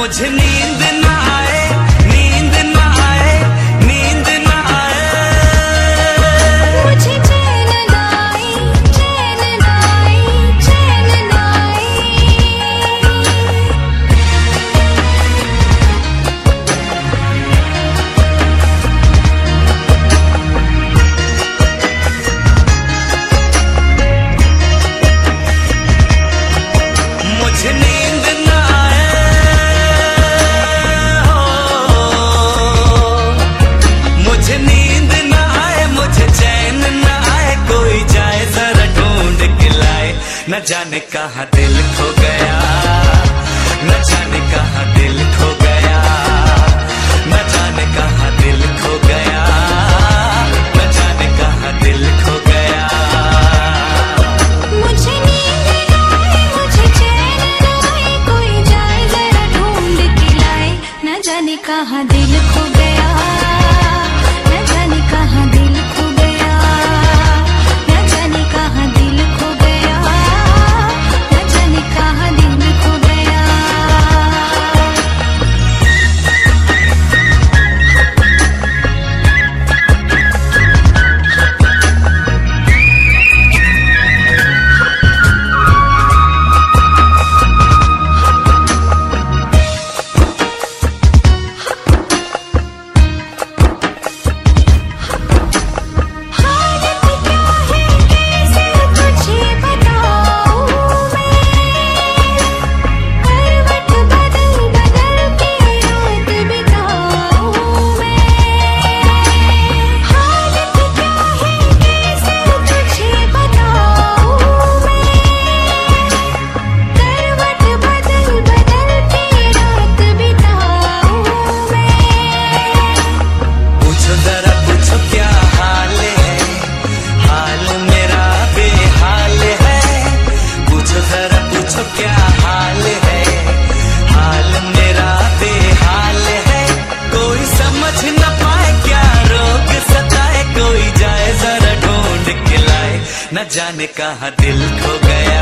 我牵你。न जाने कहा दिल खो जाने कहा दिल खो गया।